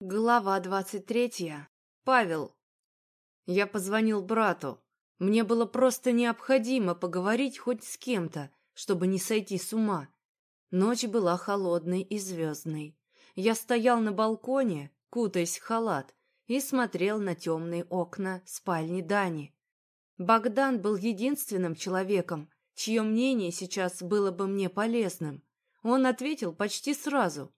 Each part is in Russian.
Глава двадцать третья. Павел. Я позвонил брату. Мне было просто необходимо поговорить хоть с кем-то, чтобы не сойти с ума. Ночь была холодной и звездной. Я стоял на балконе, кутаясь в халат, и смотрел на темные окна спальни Дани. Богдан был единственным человеком, чье мнение сейчас было бы мне полезным. Он ответил почти сразу.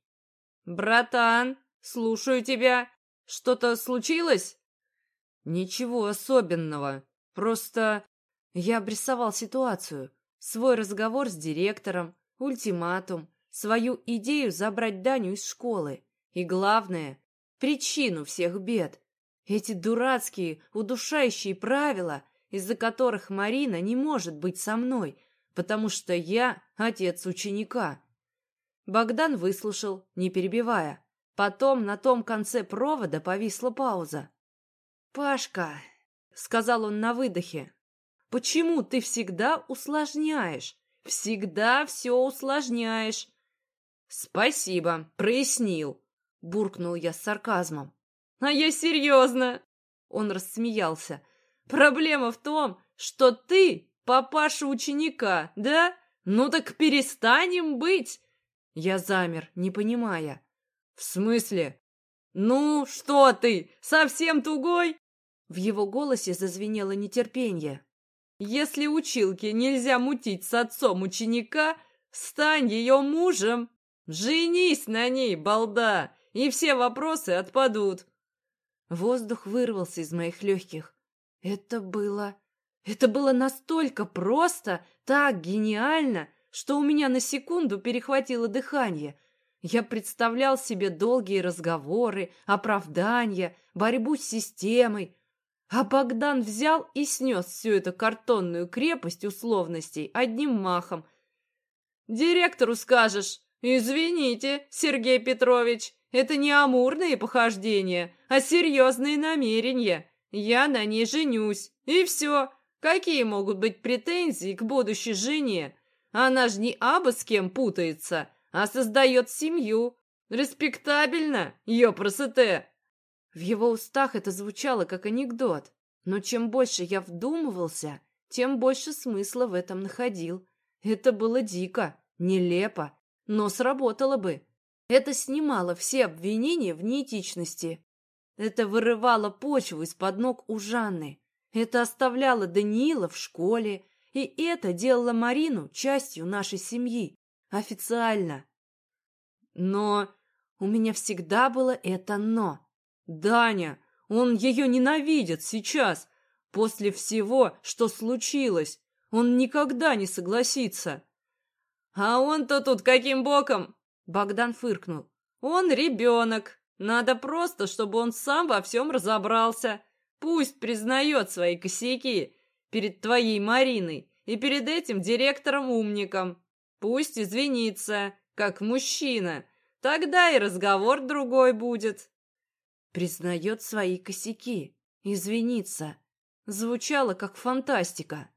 «Братан!» «Слушаю тебя. Что-то случилось?» «Ничего особенного. Просто я обрисовал ситуацию. Свой разговор с директором, ультиматум, свою идею забрать Даню из школы. И главное, причину всех бед. Эти дурацкие, удушающие правила, из-за которых Марина не может быть со мной, потому что я отец ученика. Богдан выслушал, не перебивая. Потом на том конце провода повисла пауза. «Пашка», — сказал он на выдохе, — «почему ты всегда усложняешь? Всегда все усложняешь». «Спасибо, прояснил», — буркнул я с сарказмом. «А я серьезно!» — он рассмеялся. «Проблема в том, что ты папаша ученика, да? Ну так перестанем быть!» Я замер, не понимая. «В смысле?» «Ну, что ты, совсем тугой?» В его голосе зазвенело нетерпение. «Если училке нельзя мутить с отцом ученика, стань ее мужем. Женись на ней, балда, и все вопросы отпадут». Воздух вырвался из моих легких. Это было... Это было настолько просто, так гениально, что у меня на секунду перехватило дыхание — я представлял себе долгие разговоры, оправдания, борьбу с системой. А Богдан взял и снес всю эту картонную крепость условностей одним махом. «Директору скажешь, извините, Сергей Петрович, это не амурные похождения, а серьезные намерения. Я на ней женюсь, и все. Какие могут быть претензии к будущей жене? Она же не абы с кем путается» а создает семью. Респектабельно, ёпросоте!» В его устах это звучало как анекдот, но чем больше я вдумывался, тем больше смысла в этом находил. Это было дико, нелепо, но сработало бы. Это снимало все обвинения в неэтичности. Это вырывало почву из-под ног у Жанны. Это оставляло Даниила в школе, и это делало Марину частью нашей семьи. Официально. Но у меня всегда было это «но». Даня, он ее ненавидит сейчас. После всего, что случилось, он никогда не согласится. А он-то тут каким боком? Богдан фыркнул. Он ребенок. Надо просто, чтобы он сам во всем разобрался. Пусть признает свои косяки перед твоей Мариной и перед этим директором-умником. Пусть извинится, как мужчина. Тогда и разговор другой будет. Признает свои косяки, извинится. Звучало как фантастика.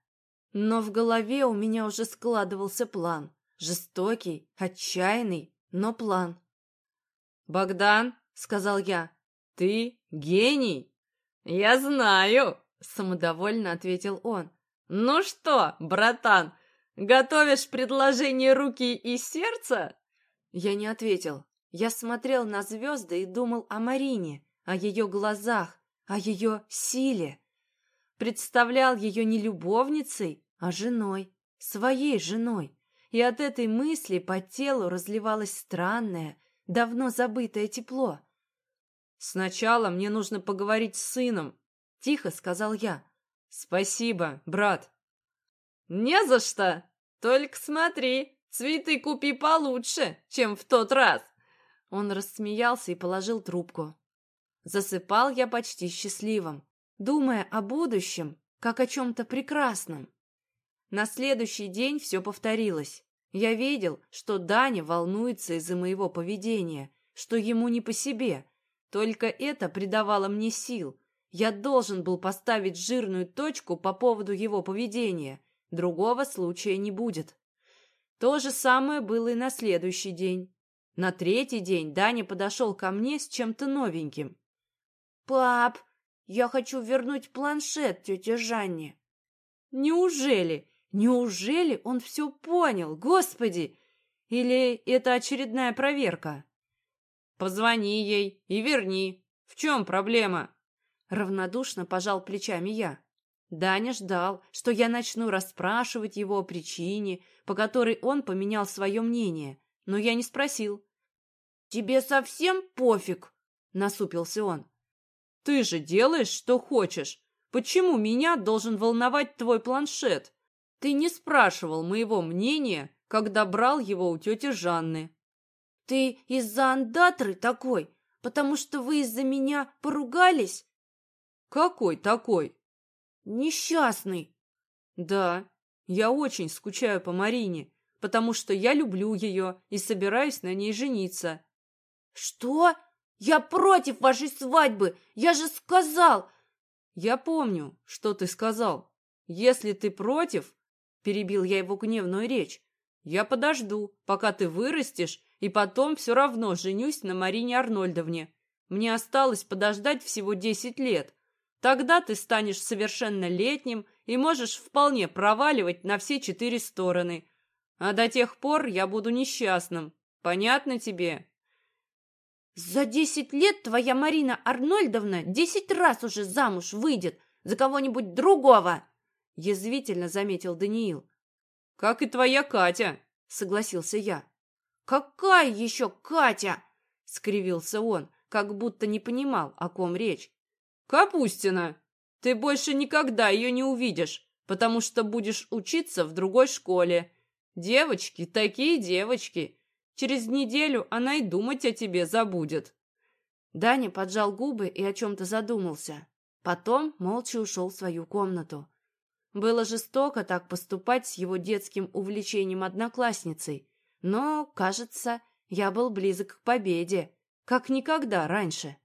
Но в голове у меня уже складывался план. Жестокий, отчаянный, но план. «Богдан», — сказал я, — «ты гений». «Я знаю», — самодовольно ответил он. «Ну что, братан, Готовишь предложение руки и сердца?» Я не ответил. Я смотрел на звезды и думал о Марине, о ее глазах, о ее силе. Представлял ее не любовницей, а женой, своей женой. И от этой мысли по телу разливалось странное, давно забытое тепло. «Сначала мне нужно поговорить с сыном», — тихо сказал я. «Спасибо, брат». «Не за что! Только смотри, цветы купи получше, чем в тот раз!» Он рассмеялся и положил трубку. Засыпал я почти счастливым, думая о будущем, как о чем-то прекрасном. На следующий день все повторилось. Я видел, что Даня волнуется из-за моего поведения, что ему не по себе. Только это придавало мне сил. Я должен был поставить жирную точку по поводу его поведения — Другого случая не будет. То же самое было и на следующий день. На третий день Даня подошел ко мне с чем-то новеньким. «Пап, я хочу вернуть планшет тете Жанне». «Неужели? Неужели он все понял? Господи! Или это очередная проверка?» «Позвони ей и верни. В чем проблема?» Равнодушно пожал плечами я. Даня ждал, что я начну расспрашивать его о причине, по которой он поменял свое мнение, но я не спросил. «Тебе совсем пофиг?» — насупился он. «Ты же делаешь, что хочешь. Почему меня должен волновать твой планшет? Ты не спрашивал моего мнения, когда брал его у тети Жанны». «Ты из-за андатры такой, потому что вы из-за меня поругались?» «Какой такой?» «Несчастный». «Да, я очень скучаю по Марине, потому что я люблю ее и собираюсь на ней жениться». «Что? Я против вашей свадьбы! Я же сказал!» «Я помню, что ты сказал. Если ты против...» — перебил я его гневную речь. «Я подожду, пока ты вырастешь, и потом все равно женюсь на Марине Арнольдовне. Мне осталось подождать всего десять лет. Тогда ты станешь совершеннолетним и можешь вполне проваливать на все четыре стороны. А до тех пор я буду несчастным. Понятно тебе?» «За десять лет твоя Марина Арнольдовна десять раз уже замуж выйдет за кого-нибудь другого!» — язвительно заметил Даниил. «Как и твоя Катя!» — согласился я. «Какая еще Катя?» — скривился он, как будто не понимал, о ком речь. «Капустина! Ты больше никогда ее не увидишь, потому что будешь учиться в другой школе. Девочки, такие девочки!» Через неделю она и думать о тебе забудет. Даня поджал губы и о чем-то задумался. Потом молча ушел в свою комнату. Было жестоко так поступать с его детским увлечением одноклассницей, но, кажется, я был близок к победе, как никогда раньше.